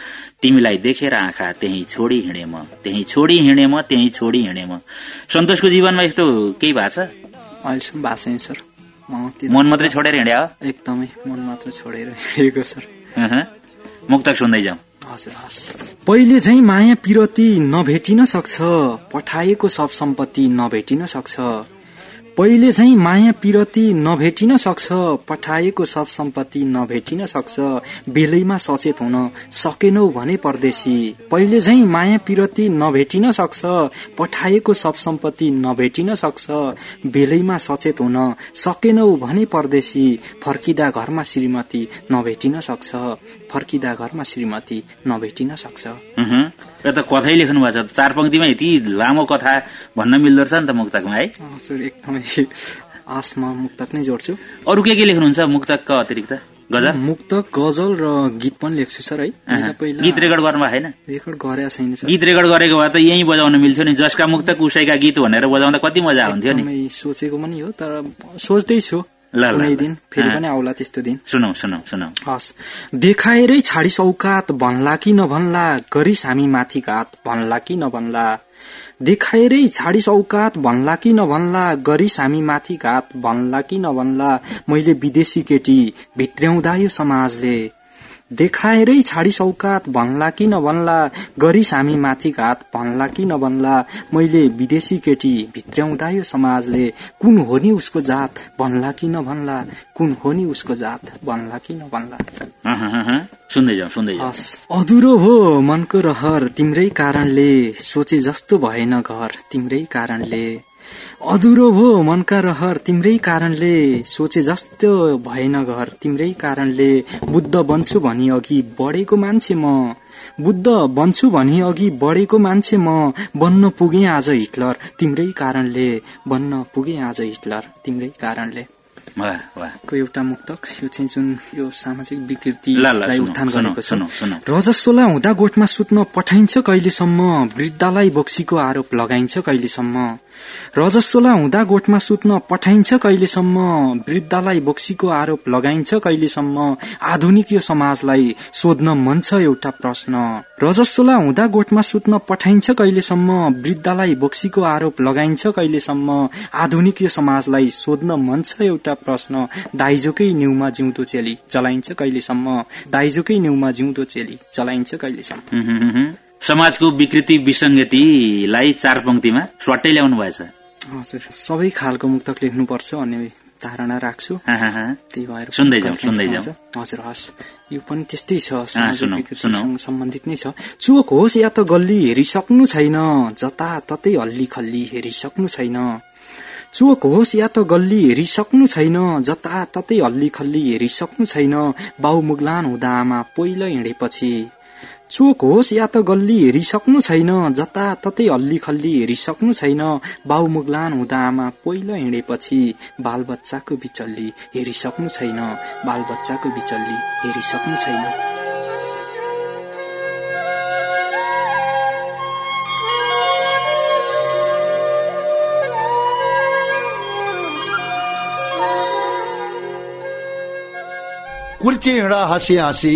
Speaker 2: तिमीलाई देखेर आँखा त्यही छोडी हिँडे म। त्यही छोडी हिँडे म त्यही छोडी हिँडे म। सन्तोषको जीवनमा यस्तो केही भएको छ?
Speaker 4: अहिलेसम्म भएको छैन सर। म त्यो
Speaker 2: मन मात्रै छोडेर हिँड्या हो?
Speaker 4: एकदमै मन मात्र छोडेर हिँडेको सर।
Speaker 2: मुक्तक सुन्दै जाउँ।
Speaker 4: पहिले झै माया पिरती नभेटिन सक्छ पठाएको सब सम्पत्ति नभेटिन सक्छ। पहिले झै माया पिरती नभेटिन सक्छ पठाएको सब सम्पत्ति नभेटिन सक्छ बेलैमा सचेत हुन सकेनौ भने परदेशी। पहिले झै माया पिरती नभेटिन सक्छ पठाएको सब सम्पत्ति नभेटिन सक्छ बेलैमा सचेत हुन सकेनौ भने परदेशी। फर्किदा घरमा श्रीमती नभेटिन सक्छ फर्किदा घरमा श्रीमती नभेटिन सक्छ।
Speaker 2: यो त कथै लेख्नु भएको छ? चार पंक्तिमा यति लामो कथा भन्न मिल्दो रहेछ नि त मुक्तकमा है?
Speaker 4: हजुर एकदमै आसमा मुक्तक नै जोड्छु।
Speaker 2: अरू के के लेख्नुहुन्छ मुक्तकका अतिरिक्त? गजा
Speaker 4: मुक्तक गजल र गीत पनि लेख्छु सर है।
Speaker 2: गीत रेकर्ड गर्नु छैन?
Speaker 4: रेकर्ड गरेका छैन
Speaker 2: गीत रेकर्ड गरेको भए त यहीँ बजाउन मिल्थ्यो नि। जसका मुक्तक उसैका गीत भनेर बजाउँदा कति मजा हुन्थ्यो नि।
Speaker 4: सोचेको पनि हो तर सोच्दैछु। कुनै। दिन फेरि। पनि आउला त्यस्तो दिन।
Speaker 2: सुनौ सुनौ सुनौ
Speaker 4: हस्। देखाएरै छाडिस औकात भन्ला कि नभन्ला गरिस हामी माथि घात भन्ला कि नभन्ला। देखाएरै छाडिस औकात भन्ला कि नभन्ला गरिस हामी माथि घात भन्ला कि नभन्ला। मैले विदेशी केटी भित्र्याउँदा यो समाजले। देखाएरै छाडिस औकात भन्ला कि नभन्ला गरिस हामी माथि घात भन्ला कि नभन्ला मैले विदेशी केटी भित्र्याउँदा यो समाजले कुन हो नि उसको जात भन्ला कि नभन्ला कुन हो नि उसको जात भन्ला कि नभन्ला अधुरो हो मनको रहर तिम्रै कारणले सोचे जस्तो भएन घर तिम्रै कारणले। अधुरो हो मनका रहर तिम्रै कारणले सोचे जस्तो भएन घर। तिम्रै कारणले बुद्ध बन्छु भनी अघि बढेको मान्छे म। बुद्ध बन्छु भनी अघि बढेको मान्छे म। बन्न पुगे आज हिटलर। तिम्रै कारणले बन्न पुगे आज हिटलर। तिम्रै कारणले। को एउटा मुक्तक यो चाहिँ जुन यो सामाजिक विकृतिलाई उत्थान गरेको छ। रजस्वला हुँदा गोठमा सुत्न पठाइन्छ कहिलेसम्म। वृद्धलाई बोक्सीको आरोप लगाइन्छ कहिलेसम्म। रजस्वला हुँदा गोठमा सुत्न पठाइन्छ कहिलेसम्म? वृद्धलाई बोक्सीको आरोप लगाइन्छ कहिलेसम्म? आधुनिक यो समाजलाई सोध्न मन छ एउटा प्रश्न। रजस्वला हुँदा गोठमा सुत्न पठाइन्छ कहिलेसम्म? वृद्धलाई बोक्सीको आरोप लगाइन्छ कहिलेसम्म? आधुनिक यो समाजलाई सोध्न मन छ एउटा प्रश्न। दाइजोकै न्युमा जिउँदो चेली चलाइन्छ कहिलेसम्म? दाइजोकै न्युमा जिउँदो चेली चलाइन्छ कहिलेसम्म।
Speaker 2: समाजको विकृति विसङ्गतिलाई चार पंक्तिमा स्वाटै ल्याउनु भएछ।
Speaker 4: हजुर सबै खालको मुक्तक लेख्नुपर्छ भन्ने धारणा राख्छु। त्यही भएर
Speaker 2: सुन्दै जाउँ, सुन्दै जाउँ।
Speaker 4: हजुर हस्। यो पनि त्यस्तै छ सम्बन्धित नै छ। चोक होस् या त गल्ली हेरिसक्नु छैन जता ततै हल्ली खल्ली हेरिसक्नु छैन। चोक होस् या त गल्ली हेरिसक्नु छैन जता ततै हल्ली खल्ली हेरिसक्नु छैन। बाउ मुगलान हुँदा आमा पहिलो हिँडेपछि चोक होस् या त गल्ली हेरिसक्नु छैन जता ततै हल्ली खल्ली हेरिसक्नु छैन बाउ मुगलान हुँदा आमा पहिलो हिँडेपछि बालबच्चाको बिचल्ली हेरिसक्नु छैन बालबच्चाको बिचल्ली हेरिसक्नु छैन
Speaker 8: कुल्ची हिँडा हाँसी हाँसी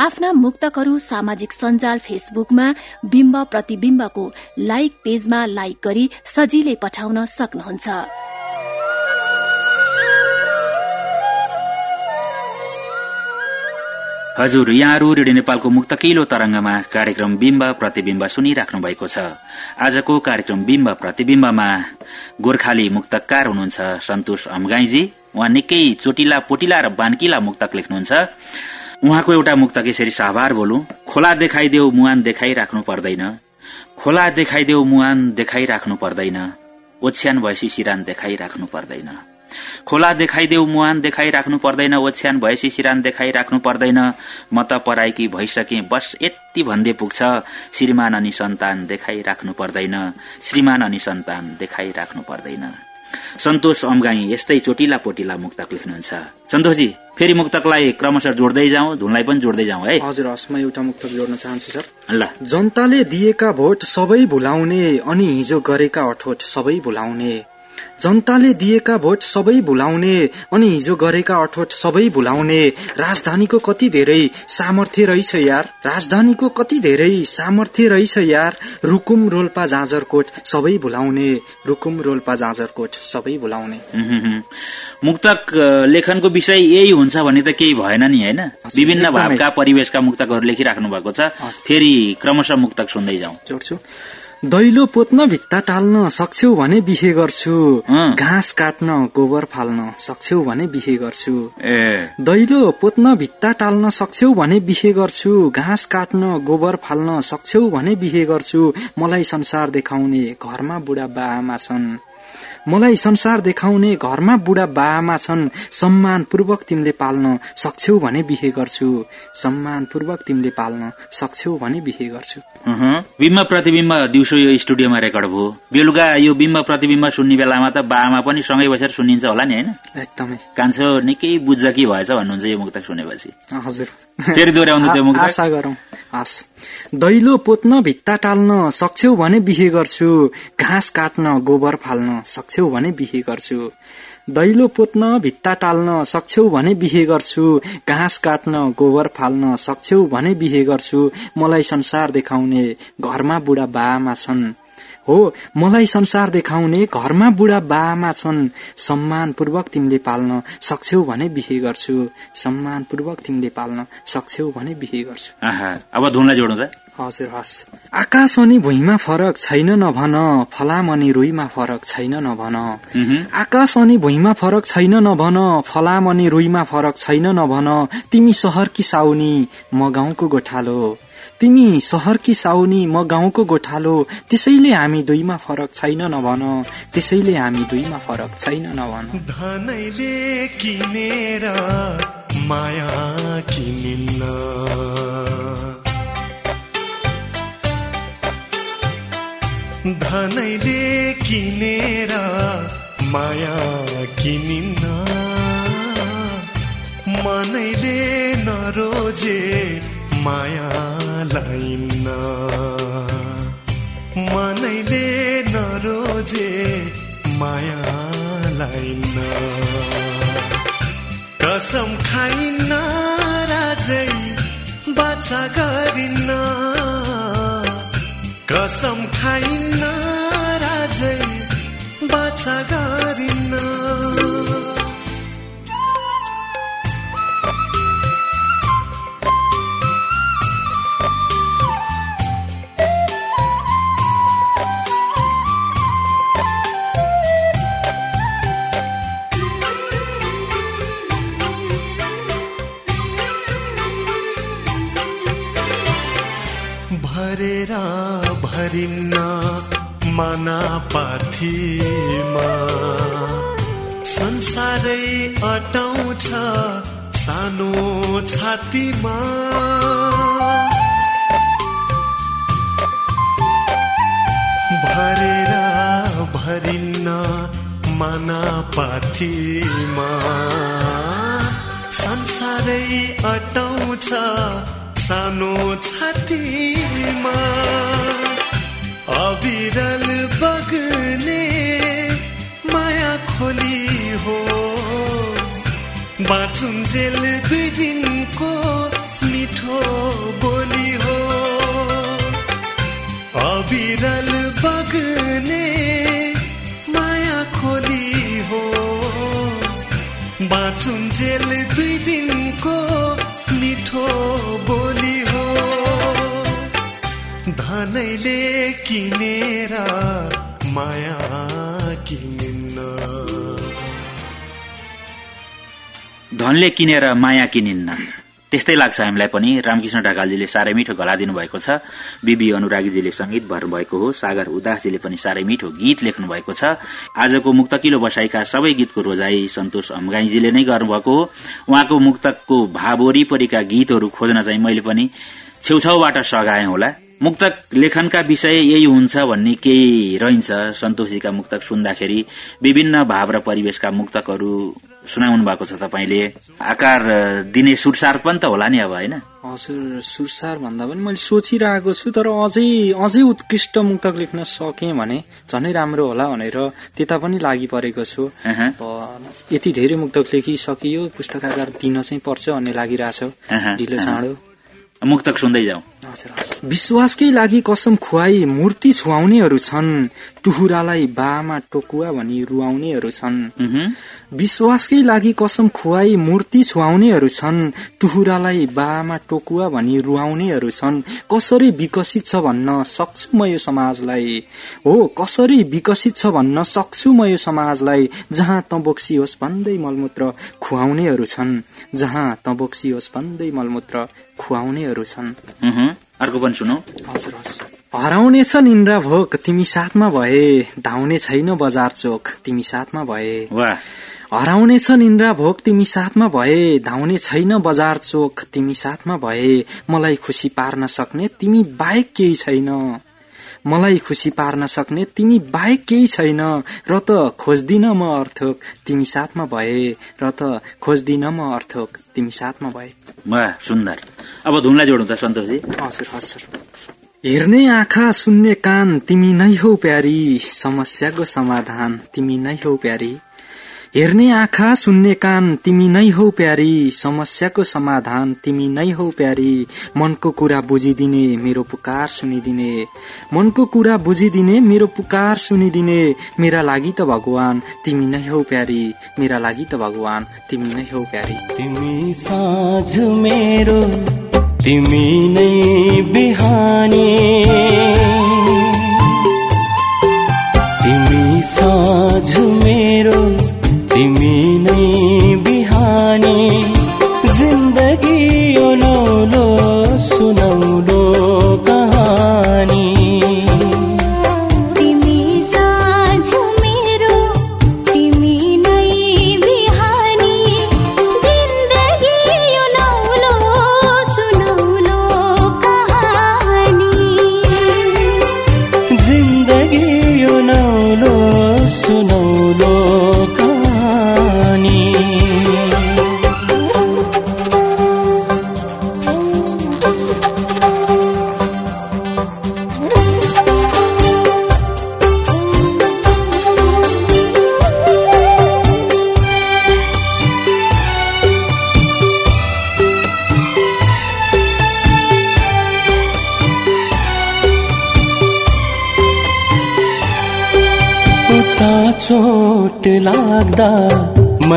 Speaker 9: आफ्ना मुक्तकहरू सामाजिक सञ्जाल फेसबुकमा बिम्ब प्रतिविम्बको लाइक पेजमा लाइक गरी सजिलै पठाउन सक्नुहुन्छ।
Speaker 2: हजुर यहाँहरू रेडियो नेपालको मुक्तकिलो तरंगमा कार्यक्रम बिम्ब प्रतिविम्ब सुनिराख्नु भएको छ। आजको कार्यक्रम बिम्ब प्रतिविम्बमा गोर्खाली मुक्तकार हुनुहुन्छ सन्तोष अमगाईजी। उहाँ निकै चोटिला पोटिला र बान्किला मुक्तक लेख्नुहुन्छ। उहाँको एउटा मुक्तक यसरी साभार बोलु खोला देखाइदेऊ मुहान देखाइराख्नु पर्दैन। खोला देखाइदेऊ मुहान देखाइराख्नु पर्दैन। ओछ्यान भएपछि सिरान देखाइराख्नु पर्दैन। खोला देखाइदेऊ मुहान देखाइराख्नु पर्दैन। ओछ्यान भएपछि सिरान देखाइराख्नु पर्दैन। म त पराइकी भइसके बस यति भन्दै पुग्छ। श्रीमान अनि सन्तान देखाइराख्नु पर्दैन। श्रीमान अनि सन्तान देखाइराख्नु पर्दैन। सन्तोष अमगाई यस्तै चोटिला पोटिला मुक्तक लेख्नुहुन्छ। सन्तोषजी फेरि मुक्तकलाई क्रमशः जोड्दै जाउँ धुनलाई पनि जोड्दै जाउँ है?
Speaker 4: हजुर हस् म एउटा मुक्तक जोड्न चाहन्छु सर।
Speaker 2: ल
Speaker 4: जनताले दिएका भोट सबै भुलाउने अनि हिजो गरेका अठोट सबै भुलाउने। जनताले दिएका भोट सबै भुलाउने अनि हिजो गरेका अठोट सबै भुलाउने राजधानीको कति धेरै सामर्थ्य रहेछ यार? राजधानीको कति धेरै सामर्थ्य रहेछ यार? रुकुम रोल्पा जाजरकोट सबै भुलाउने रुकुम रोल्पा जाजरकोट सबै भुलाउने।
Speaker 2: मुक्तक लेखनको विषय यही हुन्छ भन्ने त केही भएन नि होइन? विभिन्न। भावका परिवेशका मुक्तकहरू लेखिराख्नु भएको छ फेरि क्रमशः मुक्तक सुन्दै जाउँ।
Speaker 4: जोड्छु। दैलो पोत्न भित्ता टाल्न सक्छौ भने बिहे गर्छु। घाँस काट्न गोबर फाल्न सक्छौ भने बिहे गर्छु। दैलो पोत्न भित्ता टाल्न सक्छौ भने बिहे गर्छु। घाँस काट्न गोबर फाल्न सक्छौ भने बिहे गर्छु। मलाई संसार देखाउने घरमा बुढा बाआमा छन्। मलाई संसार देखाउने घरमा बुढा बाआमा छन् सम्मान पूर्वक तिमीले पाल्न सक्छौ भने बिहे गर्छु। सम्मान पूर्वक तिमीले पाल्न सक्छौ भने बिहे गर्छु।
Speaker 2: बिम्ब प्रतिबिम्ब दिउँसो यो स्टुडियोमा रेकर्ड भयो। बेलुका यो बिम्ब प्रतिबिम्ब सुन्ने बेलामा त बाआमा पनि सँगै बसेर सुनिन्छ होला नि होइन?
Speaker 4: एकदमै।
Speaker 2: कान्छो निकै बुझ्छ कि भएछ भन्नुहुन्छ यो मुक्तक सुनेपछि।
Speaker 4: हजुर।
Speaker 2: फेरि दोहोऱ्याउनु त्यो मुक्तक?
Speaker 4: आशा गरौँ। हस्। दैलो पोत्न भित्ता टाल्न सक्छौ भने बिहे गर्छु। घाँस काट्न गोबर फाल्न सक्छौ। भने बिहे गर्छु। दैलो पोत्न भित्ता टाल्न सक्छौ भने बिहे गर्छु। घाँस काट्न गोबर फाल्न सक्छौ भने बिहे गर्छु। मलाई संसार देखाउने घरमा बुढा बाआमा छन्। हो मलाई संसार देखाउने घरमा बुढा बाआमा छन्। सम्मानपूर्वक तिमीले पाल्न सक्छौ भने बिहे गर्छु। सम्मानपूर्वक तिमीले पाल्न सक्छौ भने बिहे गर्छु।
Speaker 2: आहा अब धुनलाई जोड्नु
Speaker 4: हजुर हस्। आकाश अनि भुइँमा फरक छैन नभन फलाम अनि रुईमा फरक छैन नभन। आकाश अनि भुइँमा फरक छैन नभन फलाम अनि रुईमा फरक छैन नभन। तिमी सहर कि साउनी म गाउँको गोठालो। तिमी सहर कि साउनी म गाउँको गोठालो। त्यसैले हामी दुईमा फरक छैन नभन। त्यसैले हामी दुईमा फरक छैन नभन।
Speaker 6: धनैले किनेर माया किनिन्न किनेर माया किनिन्न मनैले नरोजे माया लाइन्न मनैले नरोजे माया लाइन्न कसम खाइन्न राजै बाचा गरिन्न। कसम खाइन्न भरेर भरिन्न मना संसारै अटाउँछ सानो छातीमा। भरेर भरिन्न मना पाथीमा संसारै अटाउँछ सानो छातीमा। अविरल बग्ने खोली हो। बाँचुन्जेल दुई दिनको मिठो बोली हो। अविरल बग्ने माया खोली हो। बाँचुन्जेल दुई दिनको मिठो बोली हो। धनैले किनेर माया किनिन्न।
Speaker 2: धनले किनेर माया किनिन्न। त्यस्तै लाग्छ हामीलाई पनि। रामकृष्ण ढकालजीले साह्रै मिठो गला दिनुभएको छ। बिबी अनुरागीजीले संगीत भर्नुभएको हो। सागर उदासजीले पनि साह्रै मिठो गीत लेख्नु भएको छ। आजको मुक्तकिलो बसाईका सबै गीतको रोजाई सन्तोष अमगाईजीले नै गर्नुभएको हो। उहाँको मुक्तकको भाव वरिपरिका गीतहरू खोज्न चाहिँ मैले पनि छेउछाउबाट सघाएँ होला। मुक्तक लेखनका विषय यही हुन्छ भन्ने केही रहन्छ। सन्तोषजीका मुक्तक सुन्दाखेरि विभिन्न भाव र परिवेशका मुक्तकहरू सुनाउनु भएको छ तपाईँले। आकार दिने सुरसार पनि त होला नि अब होइन?
Speaker 4: हजुर सुरसार भन्दा पनि मैले सोचिरहेको छु तर अझै अझै उत्कृष्ट मुक्तक लेख्न सकेँ भने झनै राम्रो होला भनेर त्यता पनि लागि परेको छु यति धेरै मुक्तक लेखिसकियो पुस्तकाकार दिन चाहिँ पर्छ भन्ने लागिरहेछ। ढिलो। चाँडो।
Speaker 2: मुक्तक सुन्दै जाउँ।
Speaker 4: विश्वासकै लागि कसम खुवाई मूर्ति छुवाउनेहरू छन् टुहुरालाई बामा टोकुवा भनी रुवाउनेहरू छन्। विश्वासकै लागि कसम खुवाई मूर्ति छुवाउनेहरू छन् टुहुरालाई बामा टोकुवा भनी रुवाउनेहरू छन्। कसरी विकसित छ भन्न सक्छु म यो समाजलाई? हो कसरी विकसित छ भन्न सक्छु म यो समाजलाई? जहाँ तबोक्सी होस् भन्दै मलमूत्र खुवाउनेहरू छन् जहाँ तबोक्सी होस् भन्दै मलमूत्र खुवाउनेहरू छन्।
Speaker 2: अर्को पनि सुनौ।
Speaker 4: हजुर हजुर। हराउनेछ निन्द्रा भोक तिमी साथमा भए। धाउने छैन बजार चोक तिमी साथमा भए।
Speaker 2: वाह।
Speaker 4: हराउनेछ निन्द्रा भोक तिमी साथमा भए। धाउने छैन बजार चोक तिमी साथमा भए। मलाई खुसी पार्न सक्ने तिमी बाहेक केही छैन। मलाई खुसी पार्न सक्ने तिमी बाहेक केही छैन। र त खोज्दिन म अर्थोक तिमी साथमा भए। र त खोज्दिन म अर्थोक। तिमी साथमा भए।
Speaker 2: वाह सुन्दर। अब धुनलाई जोडौँ त सन्तोषजी।
Speaker 4: हजुर हजुर। हेर्ने आँखा सुन्ने कान तिमी नै हौ प्यारी। समस्याको समाधान तिमी नै हौ प्यारी। हेर्ने आँखा सुन्ने कान तिमी नै हौ प्यारी। समस्याको समाधान तिमी नै हौ प्यारी। मनको कुरा बुझिदिने मेरो पुकार सुनिदिने। मनको कुरा बुझिदिने मेरो पुकार सुनिदिने। मेरा लागि त भगवान तिमी नै हौ प्यारी। मेरा लागि त भगवान तिमी नै हौ प्यारी।
Speaker 6: तिमी साँझ मेरो तिमी नै बिहानी।
Speaker 10: तिमी साँझ मेरो।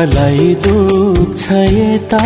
Speaker 10: मलाई दुख्छ यता।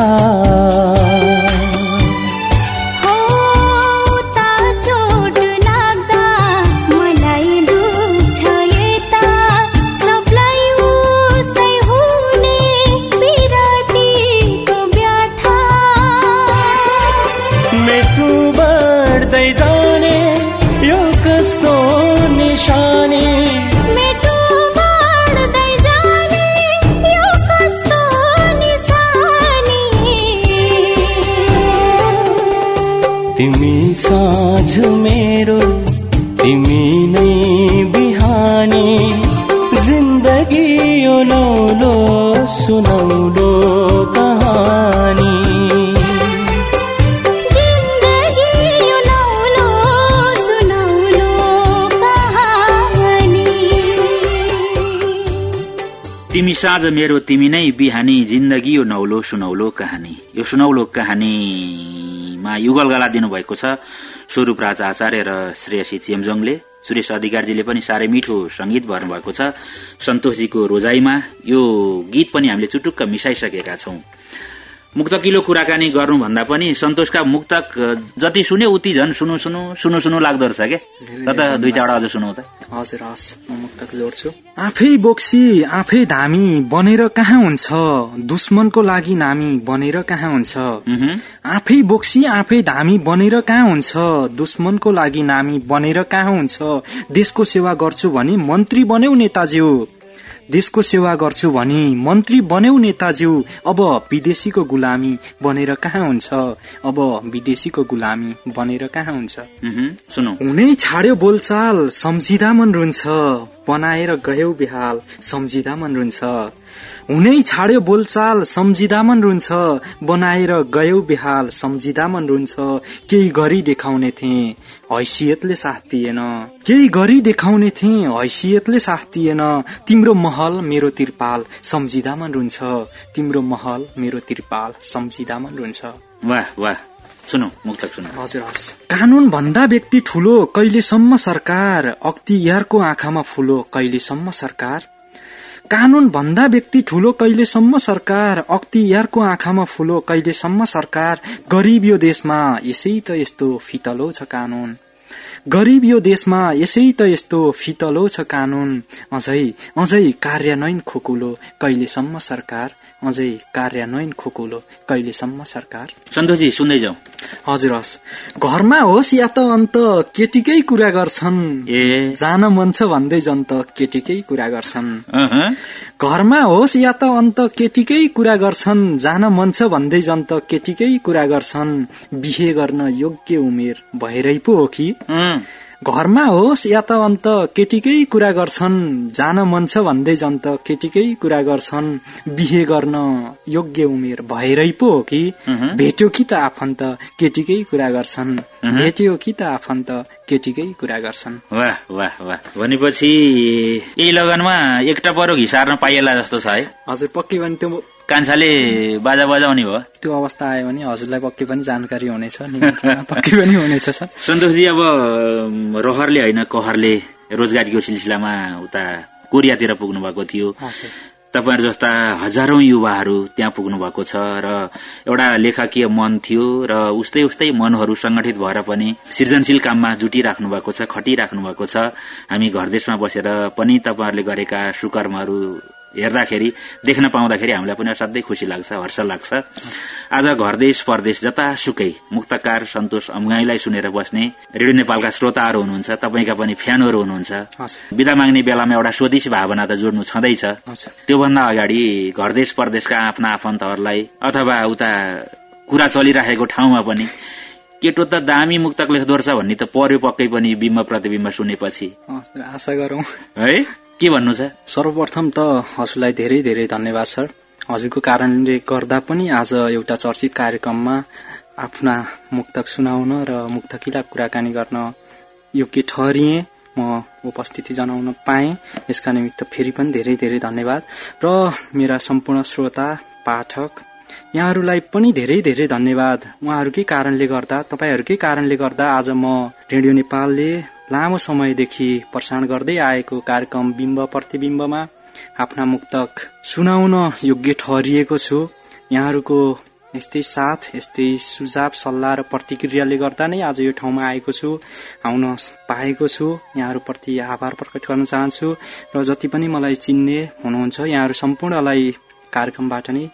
Speaker 11: साँझ मेरो तिमी नै बिहानी जिन्दगी यो नौलो सुनौलो कहानी।
Speaker 10: यो सुनौलो
Speaker 2: कहानीमा युगल गला दिनुभएको छ स्वरूप राज आचार्य र श्रेयसी चेम्जोङले। सुरेश अधिकारीजीले पनि साह्रै मिठो संगीत भर्नुभएको छ। सन्तोषजीको रोजाइमा यो गीत पनि हामीले चुटुक्क मिसाइसकेका छौं। मुक्तकिलो कुराकानी गर्नुभन्दा पनि सन्तोषका मुक्तक जति सुन्यो उति झन् सुनु सुनु सुनु सुनु लाग्दो रहेछ के र त दुई चारवटा अझ सुनौ त।
Speaker 4: हजुर हस् म मुक्तक जोड्छु। आफै बोक्सी आफै धामी बनेर कहाँ हुन्छ? दुश्मनको लागि नामी बनेर कहाँ हुन्छ। आफै बोक्सी आफै धामी बनेर कहाँ हुन्छ? दुश्मनको लागि नामी बनेर कहाँ हुन्छ? देशको सेवा गर्छु भने मन्त्री बन्यौ नेताज्यू। देशको सेवा गर्छु भने मन्त्री बन्यौ नेताज्यू अब विदेशीको गुलामी बनेर कहाँ हुन्छ? अब विदेशीको गुलामी बनेर कहाँ हुन्छ।
Speaker 2: सुनौ।
Speaker 4: हुनै छाड्यो बोलचाल सम्झिँदा मन रुन्छ। बनाएर गयौ बेहाल सम्झिँदा मन रुन्छ। हुनै छाड्यो बोलचाल सम्झिँदा मन रुन्छ। बनाएर गयौ बेहाल सम्झिँदा मन रुन्छ। केही गरी देखाउने थिए हैसियतले साथ दिएन। केही गरी देखाउने थिए हैसियतले साथ दिएन। तिम्रो महल मेरो तिरपाल सम्झिँदा मन रुन्छ। तिम्रो महल मेरो तिरपाल सम्झिँदा मन रुन्छ।
Speaker 2: वाह वाह। सुनौ मुक्तक सुनौ।
Speaker 4: हजुर हस् कानून भन्दा व्यक्ति ठुलो कहिलेसम्म सरकार? अख्तियारको आँखामा फुलो कहिलेसम्म सरकार? कानून भन्दा व्यक्ति ठुलो कहिलेसम्म सरकार अख्तियारको आँखामा फुलो कहिलेसम्म सरकार गरिब यो देशमा यसै त यस्तो फितलो छ कानून। गरिब यो देशमा यसै त यस्तो फितलो छ कानून। अझै अझै कार्यान्वयन खोकुलो कहिलेसम्म सरकार अझै कार्यान्वयन खोकुलो कहिलेसम्म सरकार?
Speaker 2: सन्तोषजी सुन्दै जाउँ
Speaker 4: हजुर हस्। घरमा होस् या त अन्त केटीकै कुरा गर्छन्।
Speaker 2: ए।
Speaker 4: जान मन छ भन्दै जन्त केटीकै कुरा गर्छन्। घरमा होस् या त अन्त केटीकै कुरा गर्छन्। जान मन छ भन्दै जन्त केटीकै कुरा गर्छन्। बिहे गर्न योग्य उमेर भएरै पो हो कि। घरमा होस् या त अन्त केटीकै कुरा गर्छन् जान मन छ भन्दै जन्त केटीकै कुरा गर्छन्। बिहे गर्न योग्य उमेर भएरै पो हो कि? भेट्यो कि त आफन्त केटीकै कुरा गर्छन्। भेट्यो कि त आफन्त केटीकै कुरा गर्छन्।
Speaker 2: वाह वाह वाह। भनेपछि यही लगनमा एकटा परो घिसार्न पाइएला जस्तो छ है।
Speaker 4: हजुर पक्कै पनि त्यो
Speaker 2: कान्छाले बाजा बजाउने भयो।
Speaker 4: त्यो अवस्था आयो भने हजुरलाई पक्कै पनि जानकारी हुनेछ पक्कै पनि हुनेछ सर।
Speaker 2: सन्तोषजी अब रहरले होइन कहरले रोजगारीको सिलसिलामा उता कोरियातिर पुग्नु भएको थियो तपाईँहरू जस्ता हजारौं युवाहरू त्यहाँ पुग्नु भएको छ र एउटा लेखकीय मन थियो र उस्तै उस्तै मनहरू संगठित भएर पनि सृजनशील काममा जुटिराख्नु भएको छ खटिराख्नु भएको छ। हामी घर देशमा बसेर पनि तपाईँहरूले गरेका सुकर्महरू हेर्दाखेरि देख्न पाउँदाखेरि हामीलाई पनि असाध्यै खुसी लाग्छ हर्ष लाग्छ। आज घर देश परदेश जतासुकै मुक्तकार सन्तोष अमगाईलाई सुनेर बस्ने रेडियो नेपालका श्रोताहरू हुनुहुन्छ तपाईँका पनि फ्यानहरू हुनुहुन्छ। विदा माग्ने बेलामा एउटा स्वदेशी भावना त जोड्नु छँदैछ। त्योभन्दा अगाडि घर देश परदेशका आफ्ना आफन्तहरूलाई अथवा उता कुरा चलिराखेको ठाउँमा पनि केटो त दामी मुक्तक लेख्दो रहेछ भन्ने त पर्यो पक्कै पनि बिम्ब प्रतिबिम्ब सुनेपछि।
Speaker 4: आशा गरौँ।
Speaker 2: है? के भन्नु छ?
Speaker 4: सर्वप्रथम त हजुरलाई धेरै धेरै धन्यवाद सर। हजुरको कारणले गर्दा पनि आज एउटा चर्चित कार्यक्रममा आफ्ना मुक्तक सुनाउन र मुक्तकिला कुराकानी गर्न योग्य ठहरिए। म उपस्थिति जनाउन पाएँ। यसका निमित्त फेरि पनि धेरै धेरै धन्यवाद। र मेरा सम्पूर्ण श्रोता पाठक यहाँहरूलाई पनि धेरै धेरै धन्यवाद। उहाँहरूकै कारणले गर्दा तपाईँहरूकै कारणले गर्दा आज म रेडियो नेपालले लामो समयदेखि प्रसारण गर्दै आएको कार्यक्रम बिम्ब प्रतिबिम्बमा आफ्ना मुक्तक सुनाउन योग्य ठहरिएको छु। यहाँहरूको यस्तै साथ यस्तै सुझाव सल्लाह र प्रतिक्रियाले गर्दा नै आज यो ठाउँमा आएको छु आउन पाएको छु। यहाँहरूप्रति आभार प्रकट गर्न चाहन्छु। र जति पनि मलाई चिन्ने हुनुहुन्छ यहाँहरू सम्पूर्णलाई कार्यक्रमबाट नै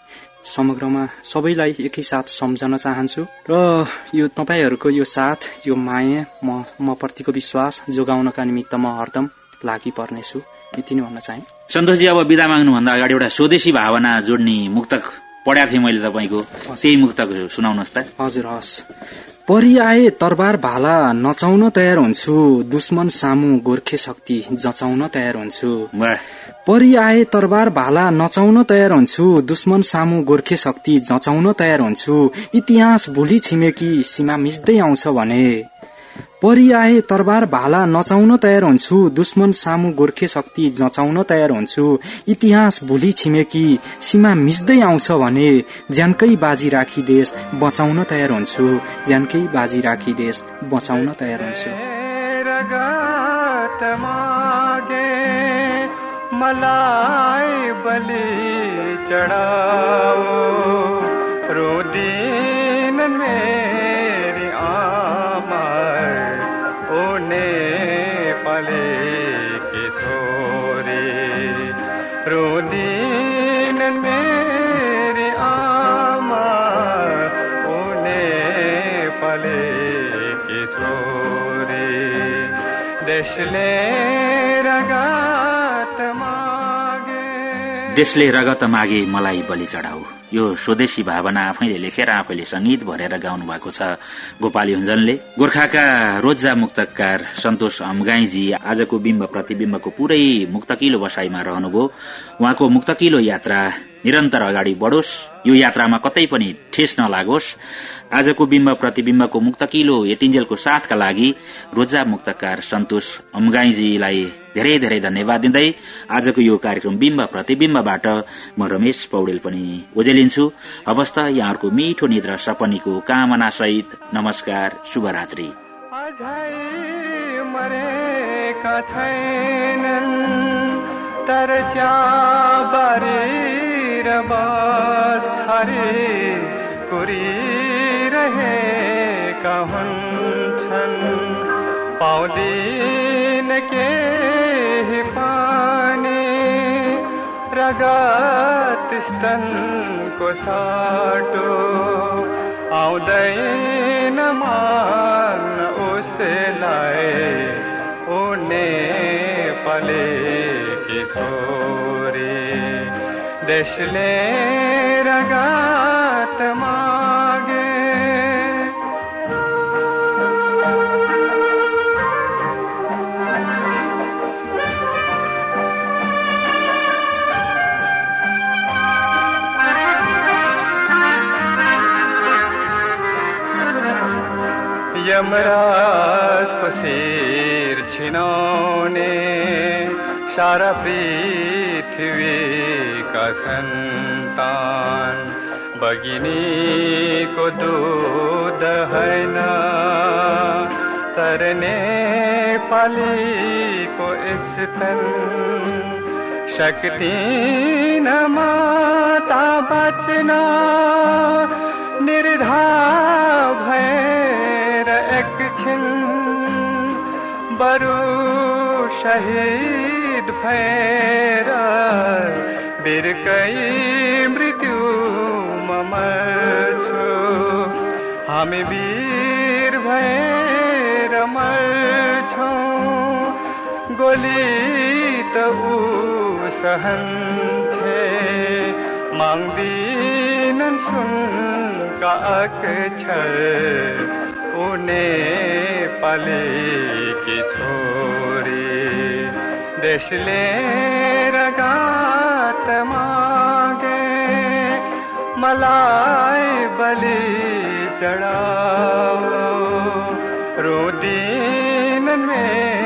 Speaker 4: समग्रमा सबैलाई एकैसाथ सम्झन चाहन्छु। र यो तपाईँहरूको यो साथ यो माया म म प्रतिको विश्वास जोगाउनका निमित्त म हरदम लागि पर्नेछु। यति नै भन्न चाहे।
Speaker 2: सन्तोषजी अब विदा माग्नुभन्दा अगाडि एउटा स्वदेशी भावना जोड्ने मुक्तक पढाएको थिएँ मैले तपाईँको। त्यही मुक्तक सुनाउनुहोस् त।
Speaker 4: हजुर हस्। परि आए तरबार भाला नचाउन तयार हुन्छु दुश्मन सामु गोर्खे शक्ति जचाउन तयार हुन्छु। परि आए तरबार भाला नचाउन तयार हुन्छु दुश्मन सामु गोर्खे शक्ति जचाउन तयार हुन्छु इतिहास भोलि छिमेकी सीमा मिच्दै आउँछ भने। परि आए तरबार भाला नचाउन तयार हुन्छु दुश्मन सामु गोर्खे शक्ति जचाउन तयार हुन्छु इतिहास भोलि छिमेकी सीमा मिच्दै आउँछ भने ज्यानकै बाजी राखी देश बचाउन तयार हुन्छु ज्यानकै बाजी राखी देश बचाउन तयार हुन्छु।
Speaker 5: मलाई बलि चढ़ाओ। रो रोदीन मेरी आमा ओने पले की छोरी रोदीन मेरी आमा ओने पले की छोरी देशले
Speaker 2: देशले रगत मागे मलाई बलि चढाऊ। यो स्वदेशी भावना आफैले लेखेर आफैले संगीत भरेर गाउनु भएको छ। गोपाली हुञ्जनले गोर्खाका रोजा मुक्तकार सन्तोष अमगाईजी आजको बिम्ब प्रतिबिम्बको पुरै मुक्तकिलो बसाईमा रहनुभयो। उहाँको मुक्तकिलो यात्रा निरन्तर अगाडि बढोस्। यो यात्रामा कतै पनि ठेस नलागोस्। आजको बिम्ब प्रतिबिम्बको मुक्तकिलो यतिन्जेलको साथका लागि रोजा मुक्तकार सन्तोष अमगाईजीलाई धेरै धेरै धन्यवाद दिँदै आजको यो कार्यक्रम बिम्ब प्रतिबिम्बबाट म रमेश पौडेल पनि ओजेलिन्छु त यहाँहरूको मिठो निद्रा सपनीको कामना सहित नमस्कार शुभरात्री।
Speaker 5: अझै मरेका छैनन् तर च्याबारी र बस थरी कुरिरहेका हुन्छन् पाउँदिन केही पानी रगत स्तनको साटो आउँदैन मान उसलाई उने पलेकी छोरी देशले रगत यमराजको शिर छिनाउने सारा पृथ्वीका सन्तान बगिनीको दुध होइन तर नेपालीको स्तन। शक्ति न माता बचन निर्धार भएर एकछिन बरु शहीद भएर बिर्कै मृत्युमा मर्छु हामी वीर भएर मर्छौँ गोली त ऊ सहन्छे माग्दिनन् सुनका अक्षर उने पलेकी छोरी। देशले रगात मागे मलाई बलि चढाओ। रोदिनन् मेरी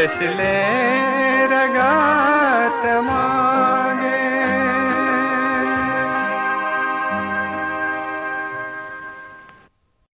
Speaker 5: उने पलेकी छोरी जसले रगातमा